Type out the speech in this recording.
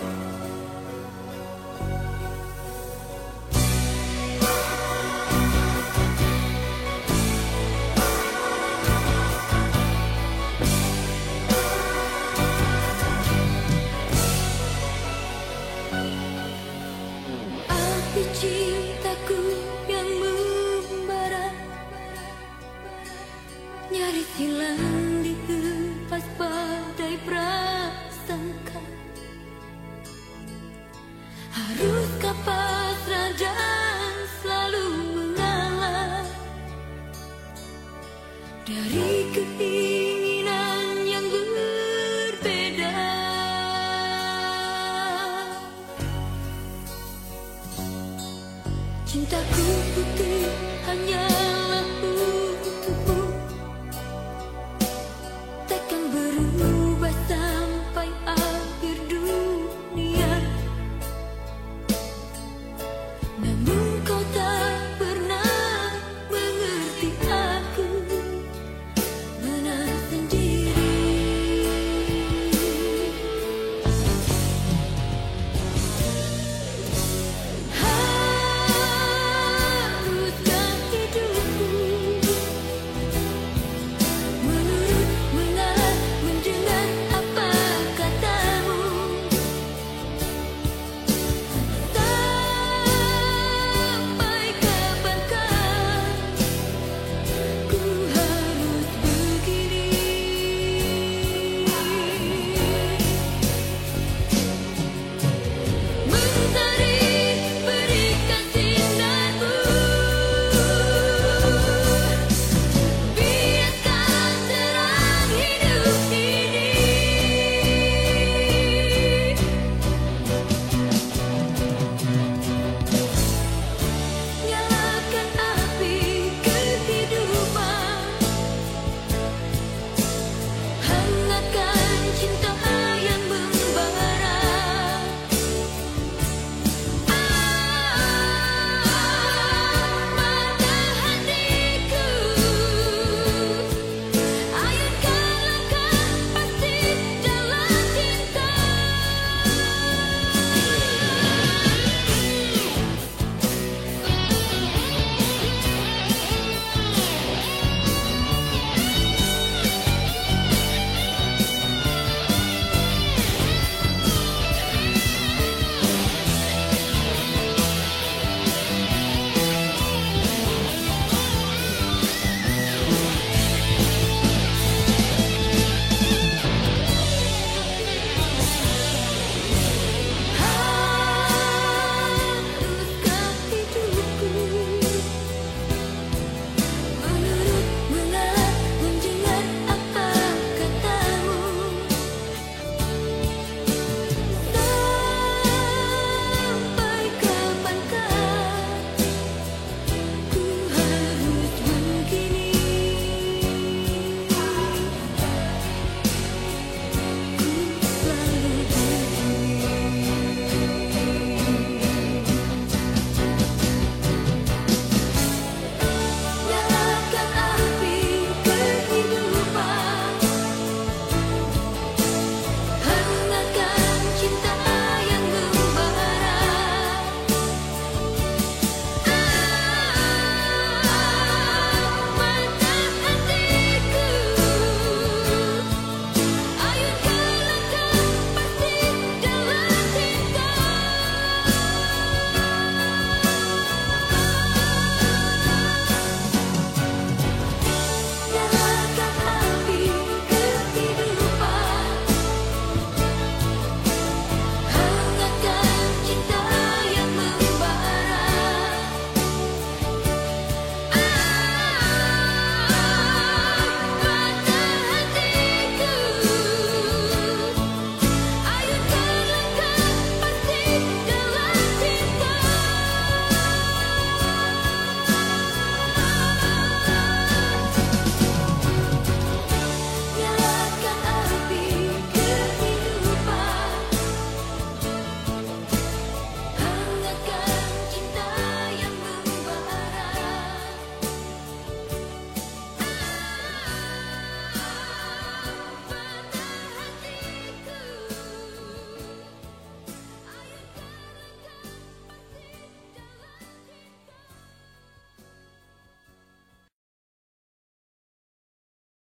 Hum. pediu. Dari keinginan yang berbeda. Cintaku putih hanya